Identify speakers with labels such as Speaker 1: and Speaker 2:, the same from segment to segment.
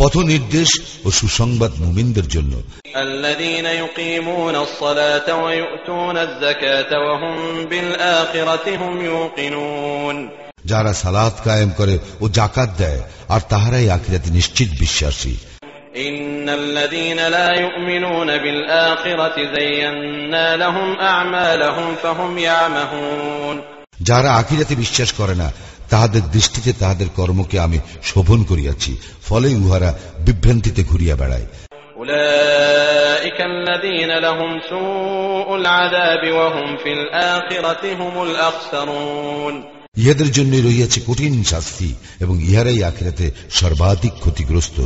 Speaker 1: পথ নির্দেশ ও সুসংবাদ মুমিনদের জন্য যারা সালাত কায়েম করে ও জাকাত দেয় আর তাহারাই আখিরাতে নিশ্চিত বিশ্বাসী যারা আখিরাতে বিশ্বাস করে না তাহাদের দৃষ্টিতে তাহাদের কর্মকে আমি শোভন করিয়াছি ফলে উহারা বিভ্রান্তিতে ঘুরিয়া বেড়ায় ইহাদের জন্য রইয়াছে কঠিন শাস্তি এবং ইহারাই আখিরাতে সর্বাধিক ক্ষতিগ্রস্ত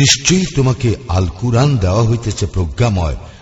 Speaker 1: নিশ্চয়ই তোমাকে আল কুরান দেওয়া হইতেছে প্রজ্ঞাময়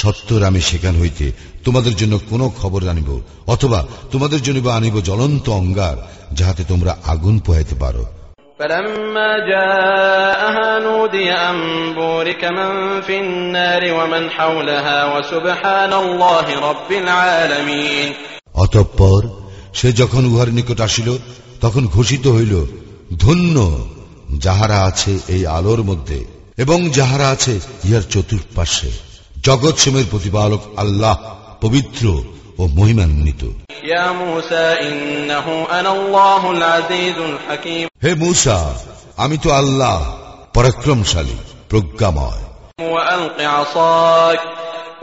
Speaker 1: সত্তর আমি সেখান হইতে তোমাদের জন্য কোন খবর আনিব অথবা তোমাদের জন্য বা আনিব জ্বলন্ত অঙ্গার যাহাতে তোমরা আগুন পোহাইতে পারো অতঃপর সে যখন উহার নিকট আসিল তখন ঘোষিত হইল ধন্য যাহারা আছে এই আলোর মধ্যে এবং যাহারা আছে ইহার চতুর্পাশে জগৎসমূহের প্রতিপালক আল্লাহ পবিত্র ও মহিমান্বিত হে মূসা আমি তো আল্লাহ পরাক্রমশালী প্রজ্ঞাময়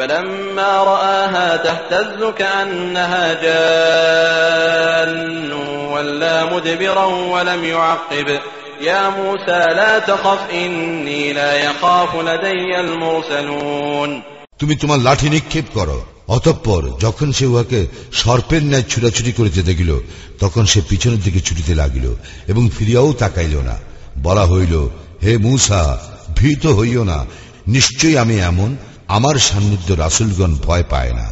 Speaker 2: فلما رآها تهتز كأنها جان ولا مدبرا ولم يعقب তুমি
Speaker 1: তোমার লাঠি নিক্ষেপ করো অতঃপর যখন সে উহাকে সর্পের ন্যায় ছুটাছুটি করিতে দেখিল তখন সে পিছনের দিকে ছুটিতে লাগিল এবং ফিরিয়াও তাকাইল না বলা হইল হে মূসা ভীত হইও না নিশ্চয়ই আমি এমন আমার সান্নিধ্য রাসুলগণ ভয় পায় না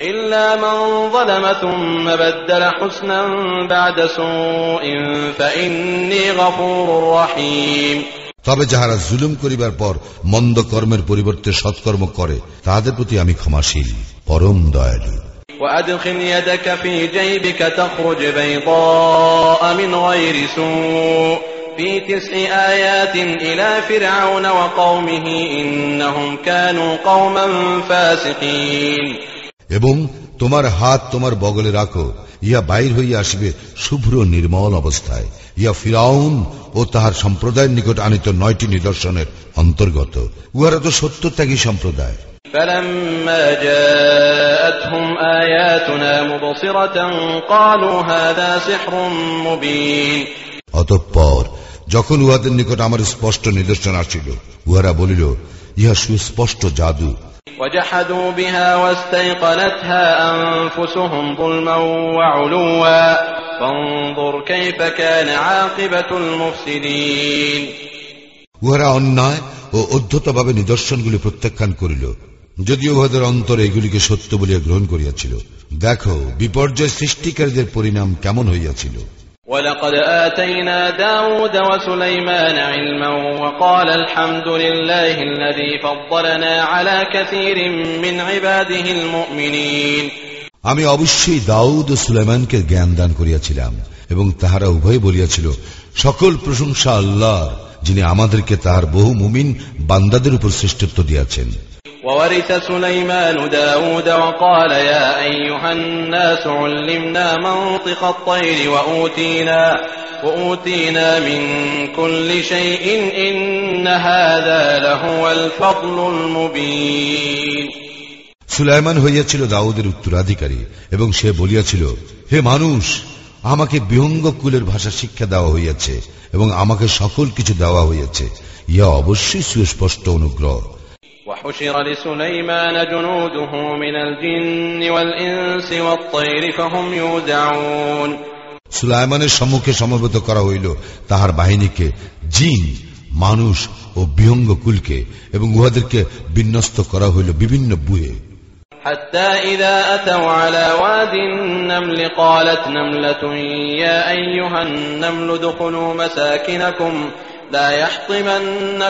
Speaker 2: إلا من ظلم ثم بدل حسنا بعد سوء فإني غفور رحيم তবে যাহারা জুলুম
Speaker 1: করিবার পর মন্দ কর্মের পরিবর্তে সৎকর্ম করে তাহাদের প্রতি আমি ক্ষমাশীল পরম দয়ালু
Speaker 2: وأدخل يدك في جيبك تخرج بيضاء من غير سوء في تسع آيات إلى فرعون وقومه إنهم كانوا قوما فاسقين
Speaker 1: এবং তোমার হাত তোমার বগলে রাখো ইয়া বাইর হইয়া আসবে শুভ্র নির্মল অবস্থায় ইয়া ফিরাউন ও তাহার সম্প্রদায়ের নিকট আনিত নয়টি নিদর্শনের অন্তর্গত উহারা তো সত্য ত্যাগী সম্প্রদায় অতঃপর যখন উহাদের নিকট আমার স্পষ্ট নিদর্শন আসিল উহারা বলিল ইহা সুস্পষ্ট জাদু
Speaker 2: উহারা অন্যায় ও অধ্যতভাবে নিদর্শনগুলি
Speaker 1: প্রত্যাখ্যান করিল যদিও উহাদের অন্তরে এগুলিকে সত্য বলিয়া গ্রহণ করিয়াছিল দেখো বিপর্যয় সৃষ্টিকারীদের পরিণাম কেমন হইয়াছিল
Speaker 2: ولقد آتينا داود وسليمان علما وقال الحمد لله الذي فضلنا على كثير من عباده المؤمنين
Speaker 1: আমি অবশ্যই দাউদ ও সুলেমানকে জ্ঞান দান করিয়াছিলাম এবং তাহারা উভয় বলিয়াছিল সকল প্রশংসা আল্লাহ যিনি আমাদেরকে তাহার বহু মুমিন বান্দাদের উপর শ্রেষ্ঠত্ব দিয়াছেন
Speaker 2: وورث سليمان داود وقال يا أيها الناس علمنا منطق الطير وأوتينا, وأوتينا من كل شيء إن هذا لهو الفضل المبين
Speaker 1: সুলাইমান হইয়াছিল দাউদের উত্তরাধিকারী এবং সে বলিয়াছিল হে মানুষ আমাকে বিহঙ্গ কুলের ভাষা শিক্ষা দেওয়া হইয়াছে এবং আমাকে সকল কিছু দেওয়া হইয়াছে ইহা অবশ্যই সুস্পষ্ট অনুগ্রহ
Speaker 2: وحشر لسليمان جنوده من الجن والإنس والطير فهم يودعون
Speaker 1: সুলাইমানের সম্মুখে সমবেত করা হইল তাহার বাহিনীকে জিন মানুষ ও বিহঙ্গ কুলকে এবং উহাদেরকে বিন্যস্ত করা হইল বিভিন্ন বুয়ে
Speaker 2: حتى إذا أتوا على واد النمل قالت نملة يا أيها النمل دخلوا مساكنكم যখন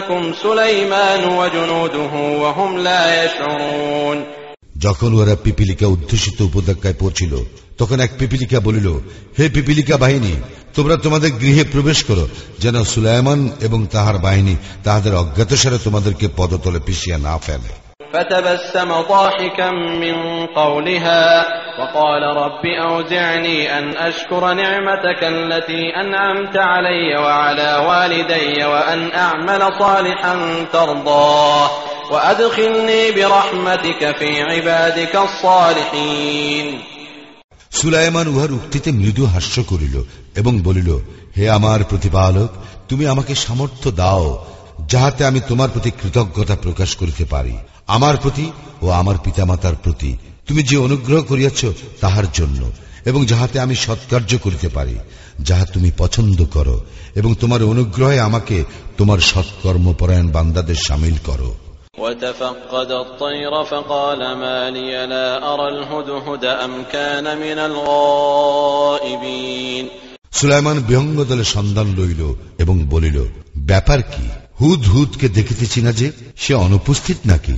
Speaker 1: ওরা পিপিলিকা উদ্দেশিত উপত্যকায় পৌঁছিল তখন এক পিপিলিকা বলিল হে পিপিলিকা বাহিনী তোমরা তোমাদের গৃহে প্রবেশ করো যেন সুলাইমান এবং তাহার বাহিনী তাহাদের অজ্ঞাতসারে তোমাদেরকে পদতলে পিছিয়ে না ফেলে
Speaker 2: সুলাইমান উহার উক্তিতে মৃদু হাস্য
Speaker 1: করিল এবং বলিল হে আমার প্রতিপালক তুমি আমাকে সামর্থ্য দাও যাহাতে আমি তোমার প্রতি কৃতজ্ঞতা প্রকাশ করিতে পারি আমার প্রতি ও আমার পিতামাতার প্রতি তুমি যে অনুগ্রহ করিয়াছ তাহার জন্য এবং যাহাতে আমি সৎকার্য করিতে পারি যাহা তুমি পছন্দ করো এবং তোমার অনুগ্রহে আমাকে তোমার সৎকর্মপরায়ণ বান্দাদের সামিল করো সুলাইমান বিহঙ্গ দলে সন্ধান লইল এবং বলিল ব্যাপার কি হুদ হুদকে দেখিতেছি না যে সে অনুপস্থিত নাকি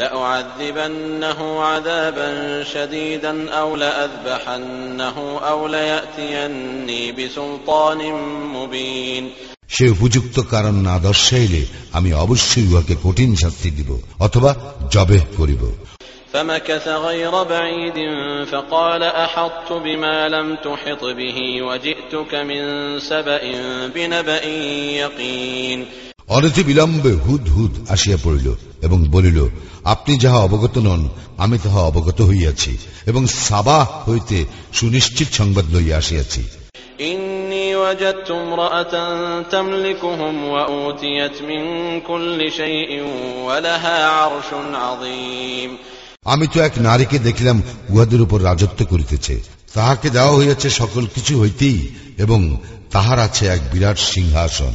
Speaker 2: لأعذبنه عذابا شديدا أو لأذبحنه أو ليأتيني بسلطان مبين
Speaker 1: সে উপযুক্ত কারণ না দর্শাইলে আমি অবশ্যই উহাকে কঠিন শাস্তি দিব অথবা জবেহ করিব
Speaker 2: فمكث غير بعيد فقال أحطت بما لم تحط به وجئتك من سبأ بنبأ يقين
Speaker 1: অনতি বিলম্বে হুদ হুদ আসিয়া পড়িল এবং বলিল আপনি যাহা অবগত নন আমি তাহা অবগত হইয়াছি এবং সাবাহ হইতে সুনিশ্চিত সংবাদ লইয়া আসিয়াছি আমি তো এক নারীকে দেখিলাম উহাদের উপর রাজত্ব করিতেছে তাহাকে দেওয়া হইয়াছে সকল কিছু হইতেই এবং তাহার আছে এক বিরাট সিংহাসন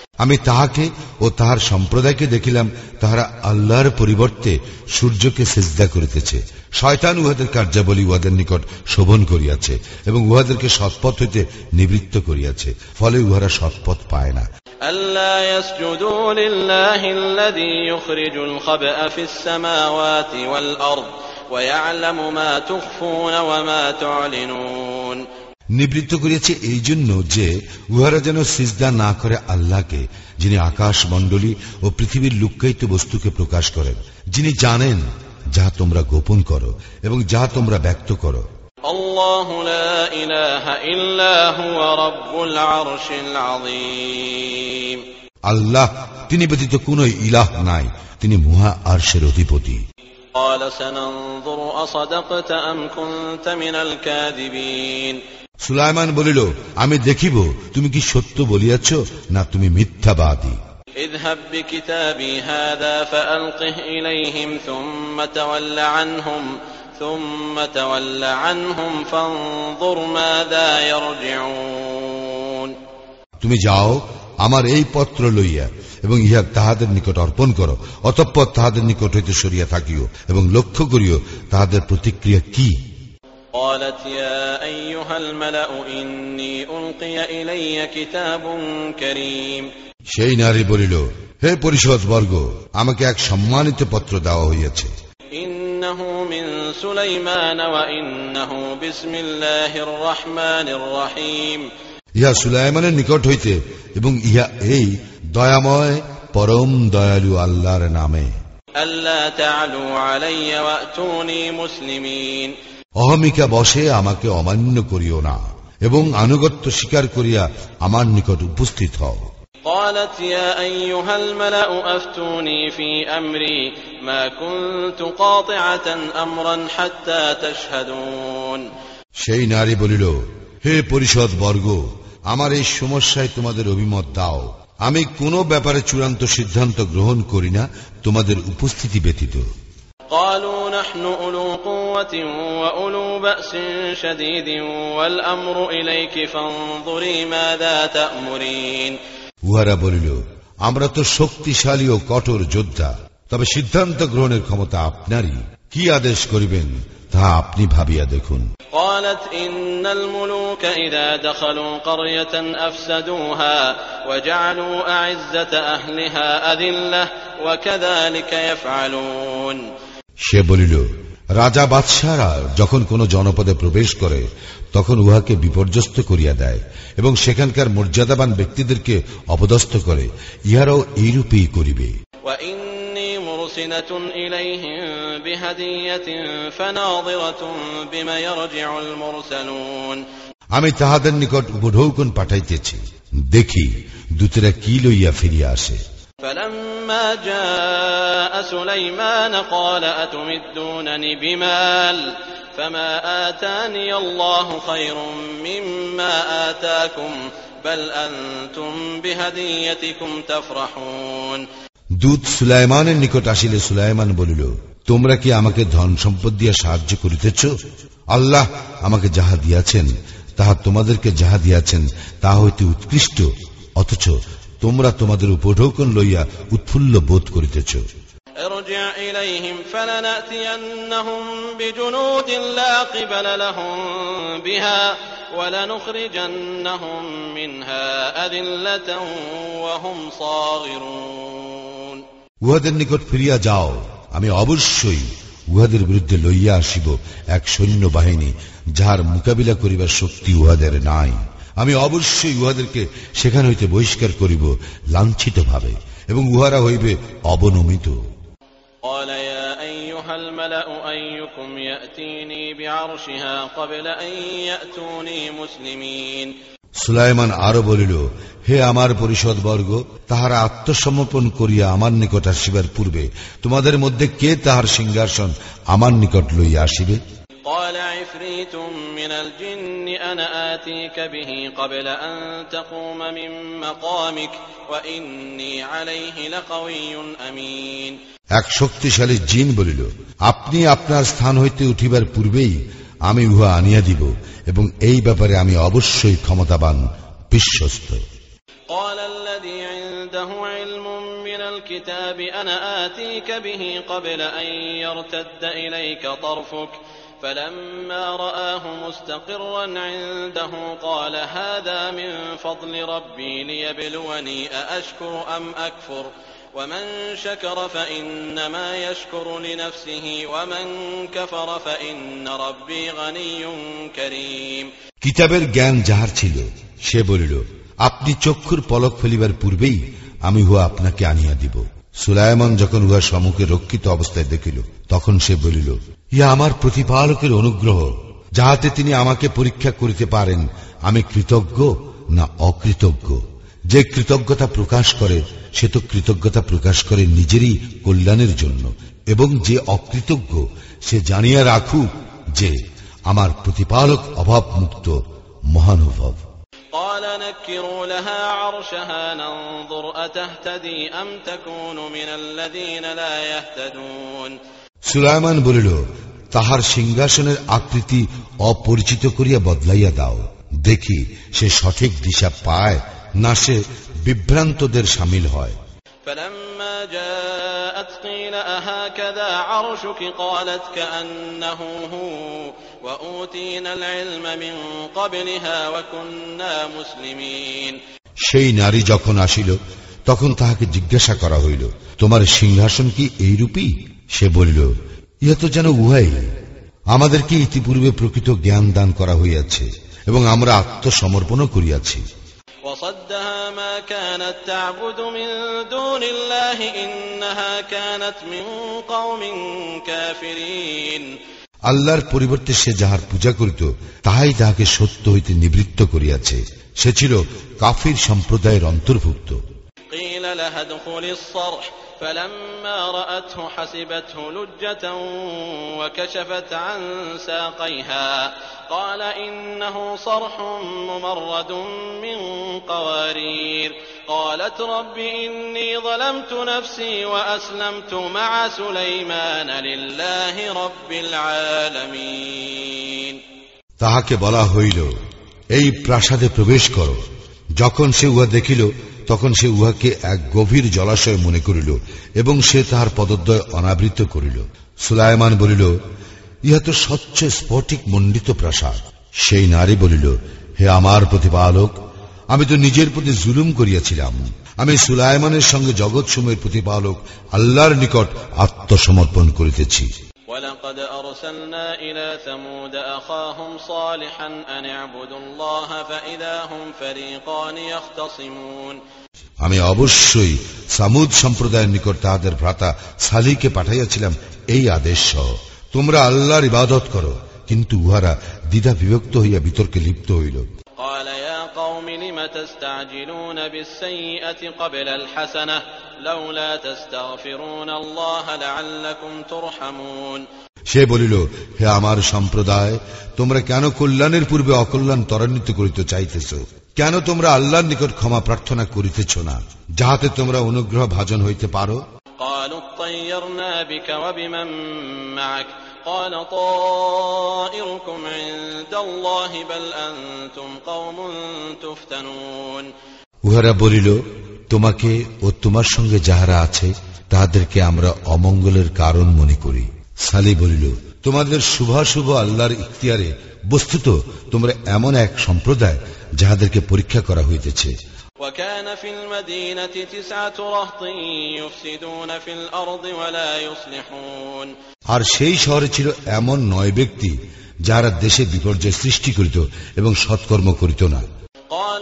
Speaker 1: আমি তাহাকে ও তাহার সম্প্রদায়কে দেখিলাম তাহারা আল্লাহর পরিবর্তে সূর্যকে সেজদা করিতেছে শয়তান উহাদের কার্যাবলী উহাদের নিকট শোভন করিয়াছে এবং উহাদেরকে সৎপথ হইতে নিবৃত্ত করিয়াছে ফলে উহারা সৎপথ পায় না
Speaker 2: আল্লাহ
Speaker 1: নিবৃত্ত করিয়াছে এই জন্য যে উহারা যেন সিজদা না করে আল্লাহকে যিনি আকাশ মণ্ডলী ও পৃথিবীর লুক্কায়িত বস্তুকে প্রকাশ করেন যিনি জানেন যা তোমরা গোপন করো এবং যা তোমরা ব্যক্ত করো আল্লাহ তিনি ব্যতীত কোন ইলাহ নাই তিনি মুহা আর্শের অধিপতি
Speaker 2: قال سننظر أصدقت أم كنت من الكاذبين
Speaker 1: সুলাইমান বলিল আমি দেখিব তুমি কি সত্য বলিয়াছ না তুমি
Speaker 2: মিথ্যাবাদী বাদী
Speaker 1: তুমি যাও আমার এই পত্র লইয়া এবং ইহা তাহাদের নিকট অর্পণ করো অতঃপর তাহাদের নিকট হইতে সরিয়া থাকিও এবং লক্ষ্য করিও তাহাদের প্রতিক্রিয়া কি
Speaker 2: قالت يا أيها الملأ إني ألقي إلي كتاب كريم
Speaker 1: সেই নারী বলিল হে পরিষদ বর্গ আমাকে এক সম্মানিত পত্র দেওয়া হইয়াছে ইহা সুলাইমানের নিকট হইতে এবং ইহা এই দয়াময় পরম দয়ালু আল্লাহর নামে
Speaker 2: আল্লাহ
Speaker 1: অহমিকা বসে আমাকে অমান্য করিও না এবং আনুগত্য স্বীকার করিয়া আমার নিকট উপস্থিত হও
Speaker 2: قالت يا أيها الملأ أفتوني في أمري ما كنت قاطعة أمرا حتى تشهدون
Speaker 1: সেই নারী বলিল হে পরিষদ বর্গ আমার এই সমস্যায় তোমাদের অভিমত দাও আমি কোনো ব্যাপারে চূড়ান্ত সিদ্ধান্ত গ্রহণ করি না তোমাদের উপস্থিতি ব্যতীত
Speaker 2: قالوا نحن أولو قوة وأولو بأس شديد والأمر إليك فانظري ماذا تأمرين
Speaker 1: উহারা বলিল আমরা তো শক্তিশালী ও কঠোর যোদ্ধা তবে সিদ্ধান্ত গ্রহণের ক্ষমতা আপনারই কি আদেশ করিবেন তা আপনি ভাবিয়া দেখুন
Speaker 2: قالت إن الملوك إذا دخلوا قرية أفسدوها وجعلوا أعزة أهلها أذلة وكذلك يفعلون
Speaker 1: সে বলিল রাজা বাদশাহরা যখন কোন জনপদে প্রবেশ করে তখন উহাকে বিপর্যস্ত করিয়া দেয় এবং সেখানকার মর্যাদাবান ব্যক্তিদেরকে অপদস্থ করে ইহারাও এইরূপেই করিবে আমি তাহাদের নিকট উপঢৌকন পাঠাইতেছি দেখি দূতেরা কি লইয়া ফিরিয়া আসে
Speaker 2: فلما جاء سليمان قال أتمدونني بمال فما آتاني الله خير مما آتاكم بل أنتم بهديتكم تفرحون
Speaker 1: দূত সুলাইমানের নিকট আসিলে সুলাইমান বলিল তোমরা কি আমাকে ধন সম্পদ দিয়ে সাহায্য করিতেছ আল্লাহ আমাকে যাহা দিয়াছেন তাহা তোমাদেরকে যাহা দিয়াছেন তাহা হইতে উৎকৃষ্ট অথচ তোমরা তোমাদের উপঢৌকন লইয়া উৎফুল্ল বোধ করিতেছ উহাদের নিকট ফিরিয়া যাও আমি অবশ্যই উহাদের বিরুদ্ধে লইয়া আসিব এক সৈন্য বাহিনী যাহার মোকাবিলা করিবার শক্তি উহাদের নাই আমি অবশ্যই উহাদেরকে সেখান হইতে বহিষ্কার করিব লাঞ্ছিত ভাবে এবং উহারা হইবে অবনমিত সুলাইমান আরো বলিল হে আমার পরিষদ বর্গ তাহারা আত্মসমর্পণ করিয়া আমার নিকট আসিবার পূর্বে তোমাদের মধ্যে কে তাহার সিংহাসন আমার নিকট লইয়া আসিবে قال عفريت من الجن أنا آتيك
Speaker 2: به قبل أن تقوم من مقامك وإني عليه لقوي
Speaker 1: أمين এক শক্তিশালী জিন বলিল আপনি আপনার স্থান হইতে উঠিবার পূর্বেই আমি উহা আনিয়া দিব এবং এই ব্যাপারে আমি অবশ্যই ক্ষমতাবান বিশ্বস্ত
Speaker 2: আনা আতিক বিহি কবিল فلما رآه مستقرا عنده قال هذا من فضل ربي ليبلوني أأشكر أم أكفر ومن شكر فإنما يشكر لنفسه ومن كفر فإن ربي غني كريم
Speaker 1: কিতাবের জ্ঞান যাহার ছিল সে বলিল আপনি চক্ষুর পলক ফেলিবার পূর্বেই আমি উহা আপনাকে আনিয়া দিব সুলায়মন যখন উহার সম্মুখে রক্ষিত অবস্থায় দেখিল তখন সে বলিল ইয়া আমার প্রতিপালকের অনুগ্রহ যাহাতে তিনি আমাকে পরীক্ষা করিতে পারেন আমি কৃতজ্ঞ না অকৃতজ্ঞ যে কৃতজ্ঞতা প্রকাশ করে সে তো কৃতজ্ঞতা প্রকাশ করে নিজেরই কল্যাণের জন্য এবং যে অকৃতজ্ঞ সে জানিয়া রাখুক যে আমার প্রতিপালক অভাব মুক্ত মহানুভব قال نكروا لها عرشها ننظر أتهتدي أم تكون من الذين لا يهتدون সুলাইমান বলিল তাহার সিংহাসনের আকৃতি অপরিচিত করিয়া বদলাইয়া দাও দেখি সে সঠিক দিশা পায় না সে বিভ্রান্তদের সামিল হয়
Speaker 2: هكذا عرشك قالت كأنه هو وأوتينا العلم
Speaker 1: من قبلها وكنا مسلمين সেই নারী যখন আসিল তখন তাহাকে জিজ্ঞাসা করা হইল তোমার সিংহাসন কি এইরূপই সে বলিল ইহা তো যেন উহাই আমাদেরকে ইতিপূর্বে প্রকৃত জ্ঞান দান করা হইয়াছে এবং আমরা আত্মসমর্পণও করিয়াছি আল্লাহর পরিবর্তে সে যাহার পূজা করিত তাহাই তাহাকে সত্য হইতে নিবৃত্ত করিয়াছে সে ছিল কাফির সম্প্রদায়ের অন্তর্ভুক্ত
Speaker 2: فلما رأته حسبته لجة وكشفت عن ساقيها قال إنه صرح ممرد من قوارير قالت رب إني ظلمت نفسي وأسلمت مع سليمان لله رب العالمين
Speaker 1: তাহাকে বলা হইল এই প্রাসাদে প্রবেশ করো যখন সে উহা দেখিল তখন সে উহাকে এক গভীর জলাশয় মনে করিল এবং সে তাহার পদদ্বয় অনাবৃত করিল সুলায়মান বলিল ইহা তো স্বচ্ছ স্ফটিক মন্ডিত প্রাসাদ সেই নারী বলিল হে আমার প্রতিপালক আমি তো নিজের প্রতি জুলুম করিয়াছিলাম আমি সুলায়মানের সঙ্গে জগৎসমূহের প্রতিপালক আল্লাহর নিকট আত্মসমর্পণ করিতেছি ولقد أرسلنا إلى ثمود أخاهم صالحا أن اعبدوا الله فإذا هم فريقان يختصمون আমি অবশ্যই সামুদ সম্প্রদায়ের নিকট তাদের ভ্রাতা সালিকে পাঠাইয়াছিলাম এই আদেশ সহ তোমরা আল্লাহর ইবাদত করো কিন্তু উহারা দ্বিধা বিভক্ত হইয়া বিতর্কে লিপ্ত হইল
Speaker 2: القوم لم تستعجلون بالسيئة قبل الحسنة لولا تستغفرون الله لعلكم ترحمون
Speaker 1: সে বলিল হে আমার সম্প্রদায় তোমরা কেন কল্যাণের পূর্বে অকল্যাণ ত্বরান্বিত করিতে চাইতেছ কেন তোমরা আল্লাহর নিকট ক্ষমা প্রার্থনা করিতেছ না যাহাতে তোমরা অনুগ্রহ ভাজন হইতে পারো
Speaker 2: قال طائركم عند الله
Speaker 1: بل انتم قوم تفتنون উহারা বলিল তোমাকে ও তোমার সঙ্গে যাহারা আছে তাহাদেরকে আমরা অমঙ্গলের কারণ মনে করি সালি বলিল তোমাদের শুভাশুভ আল্লাহর ইখতিয়ারে বস্তুত তোমরা এমন এক সম্প্রদায় যাহাদেরকে পরীক্ষা করা হইতেছে আর সেই শহরে ছিল এমন নয় ব্যক্তি যারা দেশে বিপর্যয় সৃষ্টি করিত এবং সৎকর্ম করিত না ওরা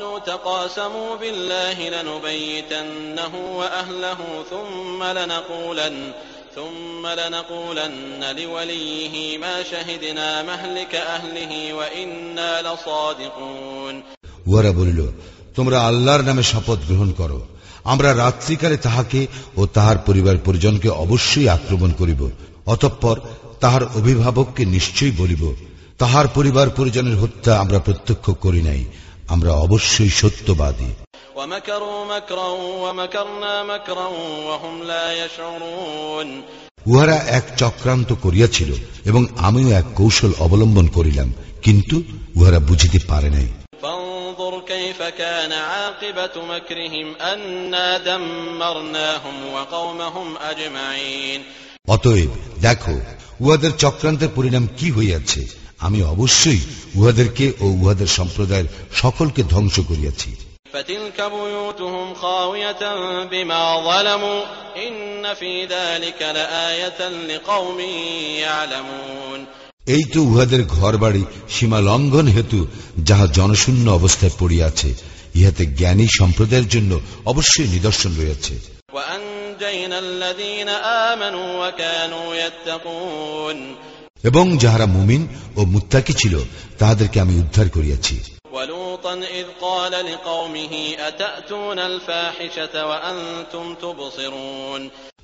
Speaker 1: বলিল তোমরা আল্লাহর নামে শপথ গ্রহণ করো আমরা রাত্রিকালে তাহাকে ও তাহার পরিবার পরিজনকে অবশ্যই আক্রমণ করিব অতঃপর তাহার অভিভাবককে নিশ্চয়ই বলিব তাহার পরিবার পরিজনের হত্যা আমরা প্রত্যক্ষ করি নাই আমরা অবশ্যই সত্যবাদী উহারা এক চক্রান্ত করিয়াছিল এবং আমিও এক কৌশল অবলম্বন করিলাম কিন্তু উহারা বুঝিতে পারে নাই অতএব দেখো উহাদের চক্রান্তের পরিণাম কি হইয়াছে আমি অবশ্যই উহাদেরকে ও উহাদের সম্প্রদায়ের সকলকে ধ্বংস করিয়াছি এই তো উহাদের ঘর বাড়ি সীমা লঙ্ঘন হেতু যাহা জনশূন্য অবস্থায় পড়িয়াছে ইহাতে জ্ঞানী সম্প্রদায়ের জন্য অবশ্যই নিদর্শন রয়েছে এবং যাহারা মুমিন ও মুত্তাকি ছিল তাহাদেরকে আমি উদ্ধার করিয়াছি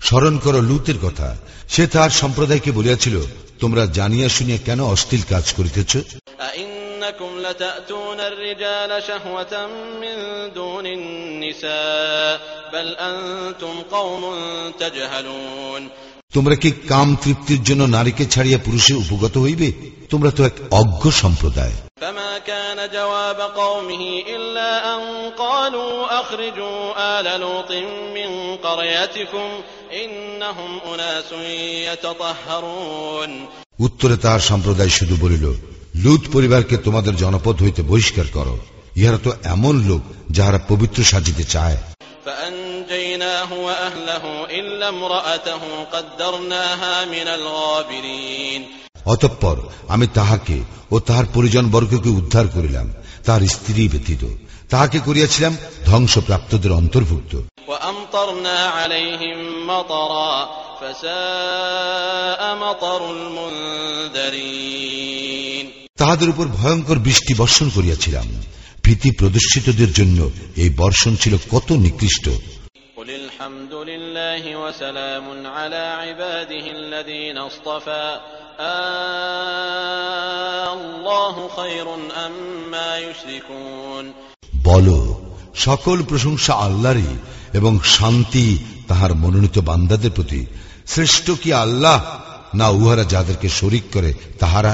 Speaker 1: স্মরণ করো লুতের কথা সে তার সম্প্রদায়কে বলিয়াছিল তোমরা জানিয়া শুনিয়া কেন অশ্লীল কাজ করিতেছ
Speaker 2: ইন انكم لتاتون الرجال شهوه من دون النساء بل انتم قوم
Speaker 1: تجهلون তোমরা কি কাম তৃপ্তির জন্য নারীকে ছাড়িয়া পুরুষে উপগত হইবে তোমরা তো এক অজ্ঞ সম্প্রদায় উত্তরে তার সম্প্রদায় শুধু বলিল লুত পরিবারকে তোমাদের জনপদ হইতে বহিষ্কার করো ইহারা তো এমন লোক যাহারা পবিত্র সাজিতে চায় অতঃপর আমি তাহাকে ও তাহার পরিজন বর্গকে উদ্ধার করিলাম তার স্ত্রী ব্যতীত তাহাকে করিয়াছিলাম ধ্বংসপ্রাপ্তদের অন্তর্ভুক্ত
Speaker 2: فساء
Speaker 1: তাহাদের উপর ভয়ঙ্কর বৃষ্টি বর্ষণ করিয়াছিলাম ভীতি প্রদর্শিতদের জন্য এই বর্ষণ ছিল কত নিকৃষ্ট বল সকল প্রশংসা আল্লাহরই এবং শান্তি তাহার মনোনীত বান্দাদের প্রতি শ্রেষ্ঠ কি আল্লাহ না উহারা যাদেরকে শরিক করে তাহারা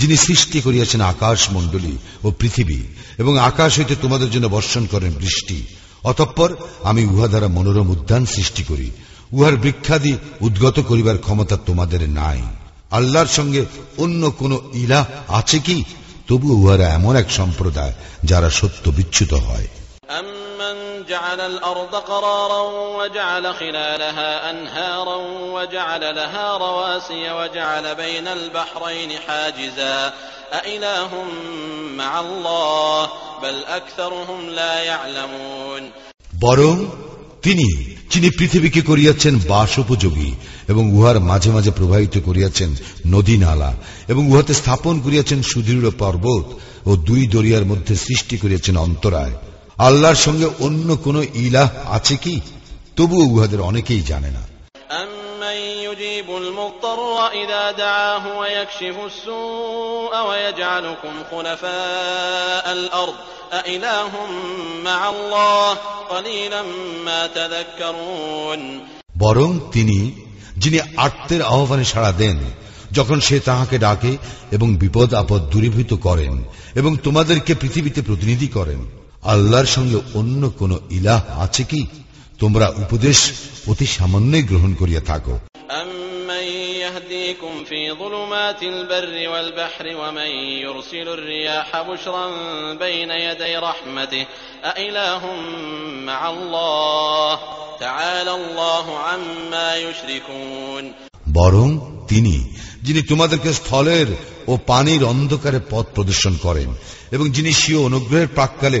Speaker 1: যিনি সৃষ্টি করিয়াছেন আকাশ মণ্ডলী ও পৃথিবী এবং আকাশ হইতে তোমাদের জন্য বর্ষণ করেন বৃষ্টি অতঃপর আমি উহা দ্বারা মনোরম উদ্যান সৃষ্টি করি উহার বৃক্ষাদি উদ্গত করিবার ক্ষমতা তোমাদের নাই আল্লাহর সঙ্গে অন্য কোন ইলা আছে কি তবু উহারা এমন এক সম্প্রদায় যারা সত্য বিচ্যুত হয়
Speaker 2: جعل الأرض قرارا وجعل خلالها أنهارا وجعل لها رواسي وجعل بين البحرين حاجزا أإله مع الله بل أكثرهم لا يعلمون
Speaker 1: বরং তিনি যিনি পৃথিবীকে করিয়াছেন বাস উপযোগী এবং উহার মাঝে মাঝে প্রবাহিত করিয়াছেন নদী নালা এবং উহাতে স্থাপন করিয়াছেন সুদৃঢ় পর্বত ও দুই দরিয়ার মধ্যে সৃষ্টি করিয়াছেন অন্তরায় আল্লাহর সঙ্গে অন্য কোন ইলাহ আছে কি তবু উহাদের অনেকেই জানে না বরং তিনি যিনি আত্মের আহ্বানে সাড়া দেন যখন সে তাহাকে ডাকে এবং বিপদ আপদ দূরীভূত করেন এবং তোমাদেরকে পৃথিবীতে প্রতিনিধি করেন আল্লাহর সঙ্গে অন্য কোন ইলাহ আছে কি তোমরা উপদেশ অতি সামান্যই গ্রহণ করিয়া থাকো বরং তিনি যিনি তোমাদেরকে স্থলের ও পানির অন্ধকারে পথ প্রদর্শন করেন এবং যিনি সিও অনুগ্রহের প্রাককালে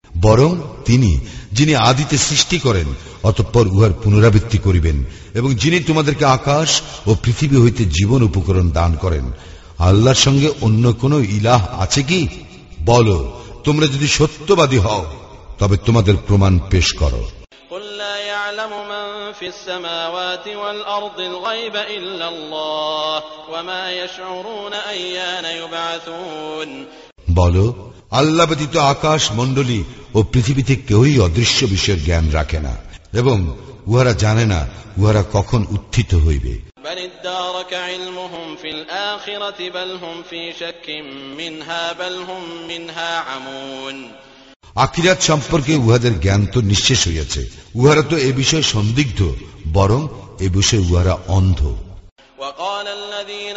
Speaker 1: বরং তিনি যিনি আদিতে সৃষ্টি করেন অতঃপর উহার পুনরাবৃত্তি করিবেন এবং যিনি তোমাদেরকে আকাশ ও পৃথিবী হইতে জীবন উপকরণ দান করেন আল্লাহর সঙ্গে অন্য কোন ইলাহ আছে কি বল তোমরা যদি সত্যবাদী হও তবে তোমাদের প্রমাণ পেশ করো বলো আল্লাহ ব্যতীত আকাশ মণ্ডলী ও পৃথিবীতে কেউই অদৃশ্য বিষয়ের জ্ঞান রাখে না এবং উহারা জানে না উহারা কখন উত্থিত হইবে আকিরাত সম্পর্কে উহাদের জ্ঞান তো নিঃশেষ হইয়াছে উহারা তো এ বিষয়ে সন্দিগ্ধ বরং এ বিষয়ে উহারা অন্ধ কাফিররা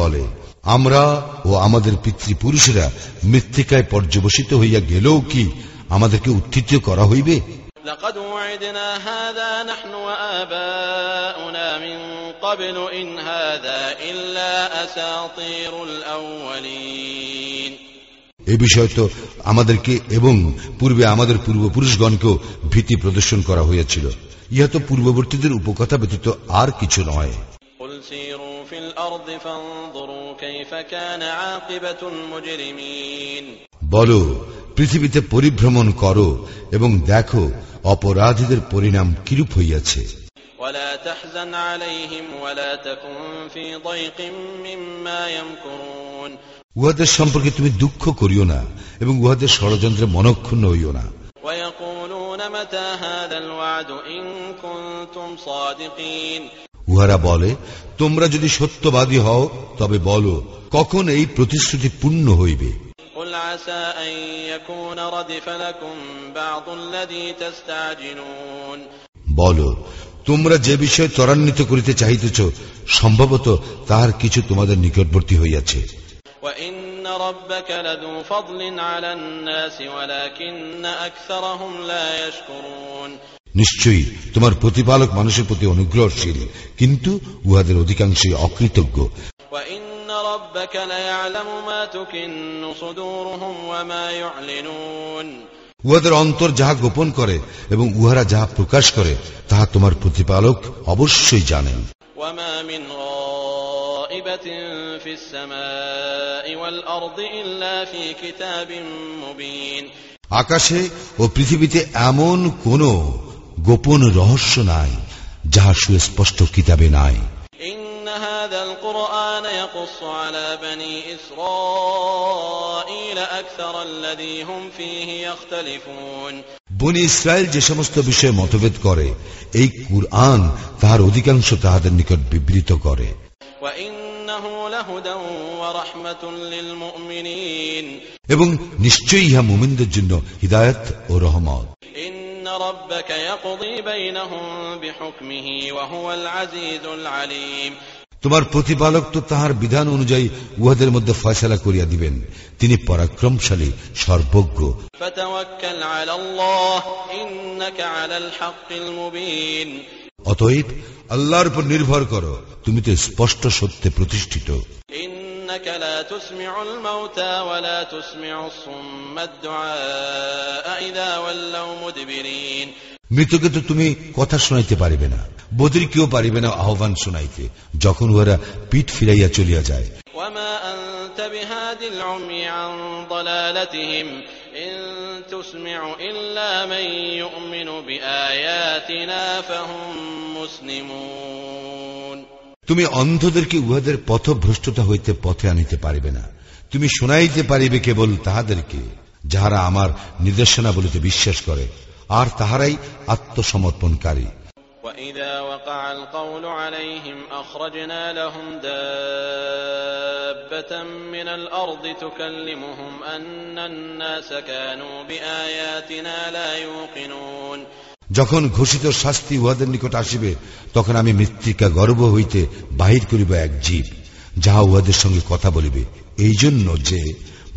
Speaker 1: বলে আমরা ও আমাদের পিতৃপুরুষেরা মৃত্তিকায় পর্যবসিত হইয়া গেলেও কি আমাদেরকে উত্থিত করা হইবে قبل إن هذا إلا أساطير الأولين এ বিষয় তো আমাদেরকে এবং পূর্বে আমাদের পূর্বপুরুষগণকেও ভীতি প্রদর্শন করা হয়েছিল ইহা তো পূর্ববর্তীদের উপকথা ব্যতীত আর কিছু নয় বল পৃথিবীতে পরিভ্রমণ করো এবং দেখো অপরাধীদের পরিণাম কিরূপ হইয়াছে ولا উহাদের সম্পর্কে তুমি দুঃখ করিও না এবং উহাদের ষড়যন্ত্রে মনক্ষুণ্ণ হইও না উহারা বলে তোমরা যদি সত্যবাদী হও তবে বলো কখন এই প্রতিশ্রুতি পূর্ণ হইবে বলো তোমরা যে বিষয় ত্বরান্বিত করিতে চাহিতেছ সম্ভবত তাহার কিছু তোমাদের নিকটবর্তী হইয়াছে
Speaker 2: নিশ্চয়ই
Speaker 1: তোমার প্রতিপালক মানুষের প্রতি অনুগ্রহশীল কিন্তু উহাদের অধিকাংশই অকৃতজ্ঞ উহাদের অন্তর যাহা গোপন করে এবং উহারা যাহা প্রকাশ করে তাহা তোমার প্রতিপালক অবশ্যই জানেন رطبة আকাশে ও পৃথিবীতে এমন কোন গোপন রহস্য নাই যাহা সুস্পষ্ট কিতাবে নাই বনি ইসরায়েল যে সমস্ত বিষয়ে মতভেদ করে এই কুরআন তাহার অধিকাংশ তাহাদের নিকট বিবৃত করে ইন এবং নিশ্চয়ই ইহা মুমিনদের জন্য হৃদায়ত ও রহমত তোমার প্রতিপালক তো তাহার বিধান অনুযায়ী উহাদের মধ্যে ফয়সলা করিয়া দিবেন তিনি পরাক্রমশালী সর্বজ্ঞ
Speaker 2: আলাল্লাহ ইন্নাকা আলাল হাক্কিল মুবিন
Speaker 1: অতএব আল্লাহর উপর নির্ভর করো তুমি তো স্পষ্ট সত্যে প্রতিষ্ঠিত মৃতকে তো তুমি কথা শোনাইতে পারিবে না বদির কেউ পারিবে না আহ্বান শোনাইতে যখন ওরা পিঠ ফিরাইয়া চলিয়া যায় وما أنت بهاد
Speaker 2: العمي عن ضلالتهم إن تسمع إلا من يؤمن بآياتنا فهم
Speaker 1: مسلمون তুমি অন্ধদেরকে উহাদের পথভ্রষ্টতা হইতে পথে আনিতে পারিবে না তুমি শুনাইতে পারিবে কেবল তাহাদেরকে যাহারা আমার নির্দেশনা বলিতে বিশ্বাস করে আর তাহারাই
Speaker 2: আত্মসমর্পণকারী وإذا وقع القول عليهم أخرجنا لهم دابة من الأرض تكلمهم أن
Speaker 1: الناس كانوا بآياتنا لا يوقنون যখন ঘোষিত শাস্তি উহাদের নিকট আসিবে তখন আমি মৃত্তিকা গর্ব হইতে বাহির করিব এক জীব যাহা উহাদের সঙ্গে কথা বলিবে এই জন্য যে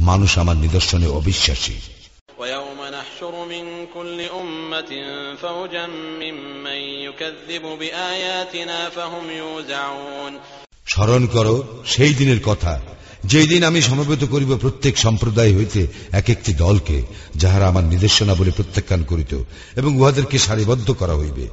Speaker 1: মানুষ আমার নিদর্শনে অবিশ্বাসী
Speaker 2: نحشر من كل أمة فوجا ممن يكذب بآياتنا
Speaker 1: فهم يوزعون স্মরণ করো সেই দিনের কথা যেই দিন আমি সমবেত করিব প্রত্যেক সম্প্রদায় হইতে এক একটি দলকে যাহারা আমার নির্দেশনা বলে প্রত্যাখ্যান করিত এবং উহাদেরকে সারিবদ্ধ করা হইবে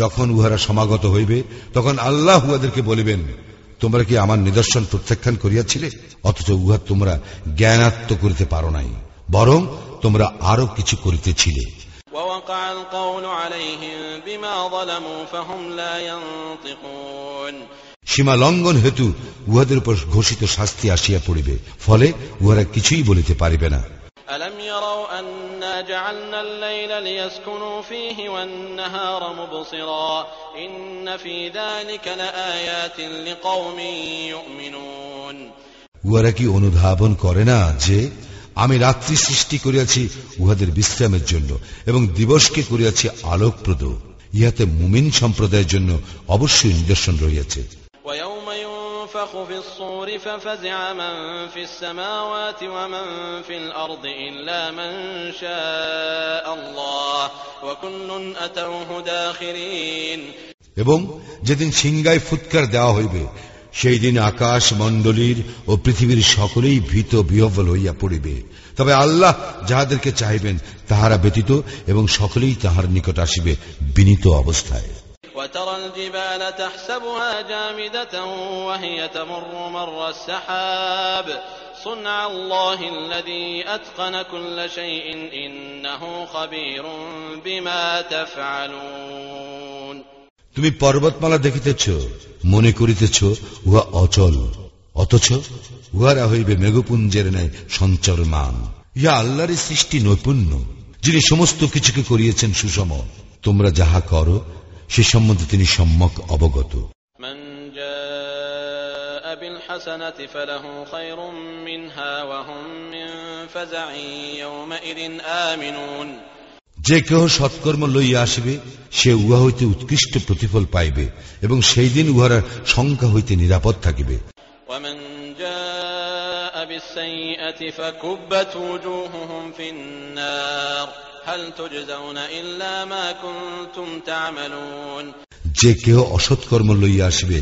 Speaker 1: যখন উহারা সমাগত হইবে তখন আল্লাহ উহাদেরকে বলিবেন তোমরা কি আমার নিদর্শন প্রত্যাখ্যান করিয়াছিলে অথচ উহা তোমরা জ্ঞানাত্ম করিতে পারো নাই বরং তোমরা আরো কিছু করিতেছিলে সীমা লঙ্ঘন হেতু উহাদের উপর ঘোষিত শাস্তি আসিয়া পড়িবে ফলে উহারা কিছুই বলিতে পারিবে না
Speaker 2: جعلنا الليل ليسكنوا فيه والنهار مبصرا إن في ذلك لآيات لقوم يؤمنون
Speaker 1: উহারা কি অনুধাবন করে না যে আমি রাত্রি সৃষ্টি করিয়াছি উহাদের বিশ্রামের জন্য এবং দিবসকে করিয়াছি আলোকপ্রদ ইহাতে মুমিন সম্প্রদায়ের জন্য অবশ্যই নিদর্শন রহিয়াছে
Speaker 2: يُنفَخُ فِي الصُّورِ فَفَزِعَ مَن فِي السَّمَاوَاتِ وَمَن فِي الْأَرْضِ إِلَّا مَن شَاءَ
Speaker 1: اللَّهُ وَكُلٌّ أَتَوْهُ دَاخِرِينَ এবং যেদিন সিংগায় ফুৎকার দেওয়া হইবে সেই দিন আকাশ মণ্ডলীর ও পৃথিবীর সকলেই ভীত বিহবল হইয়া পড়িবে তবে আল্লাহ যাহাদেরকে চাইবেন তাহারা ব্যতীত এবং সকলেই তাহার নিকট আসিবে বিনীত অবস্থায় وترى الجبال تحسبها جامدة وهي
Speaker 2: تمر مر السحاب صنع الله الذي أتقن كل شيء إنه خبير بما تفعلون
Speaker 1: তুমি পর্বতমালা দেখিতেছ মনে করিতেছ উহা অচল অথচ উহারা হইবে মেঘপুঞ্জের ন্যায় সঞ্চরমান ইহা আল্লাহরের সৃষ্টি নৈপুণ্য যিনি সমস্ত কিছুকে করিয়েছেন সুষম তোমরা যাহা করো সে সম্বন্ধে তিনি সম্যক অবগত যে কেহ সৎকর্ম লইয়া আসবে সে উহা হইতে উৎকৃষ্ট প্রতিফল পাইবে এবং সেই দিন উহার সংখ্যা হইতে নিরাপদ থাকিবে ومن যে কেউ অসৎ কর্ম লইয়া আসবে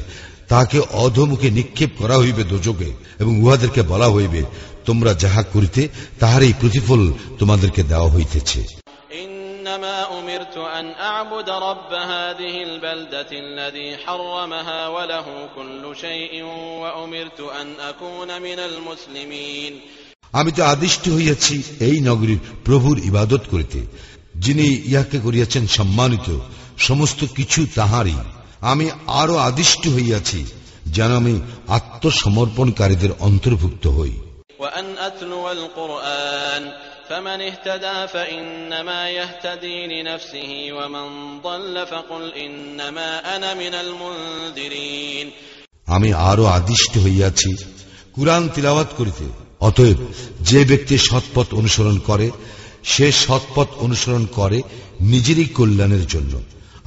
Speaker 1: তাকে অধমুখে নিক্ষেপ করা হইবে দোযোগে এবং উহাদেরকে বলা হইবে তোমরা যাহা করিতে তাহার এই প্রতিফল তোমাদেরকে দেওয়া হইতেছে
Speaker 2: আমি
Speaker 1: আমি তো আদিষ্ট হইয়াছি এই নগরীর প্রভুর ইবাদত করিতে যিনি ইয়াকে করিয়াছেন সম্মানিত সমস্ত কিছু তাহারই আমি আরো আদিষ্ট হইয়াছি যেন আমি আত্মসমর্পণকারীদের অন্তর্ভুক্ত হই আমি আরো আদিষ্ট হইয়াছি কুরআন তিলাবাত করিতে অতএব যে ব্যক্তি সৎপথ অনুসরণ করে সে সৎপথ অনুসরণ করে নিজেরই কল্যাণের জন্য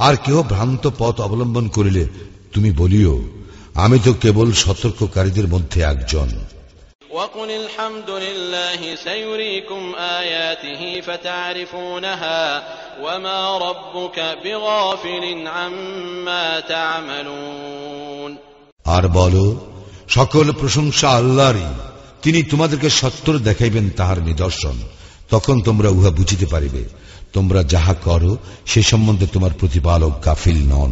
Speaker 1: আর কেউ ভ্রান্ত পথ অবলম্বন করিলে তুমি বলিও আমি তো কেবল সতর্ককারীদের মধ্যে একজন আর বলো সকল প্রশংসা আল্লাহরই তিনি তোমাদেরকে সত্তর দেখাইবেন তাহার নিদর্শন তখন তোমরা উহা বুঝিতে পারিবে তোমরা যাহা করো সে সম্বন্ধে তোমার প্রতিপালক গাফিল নন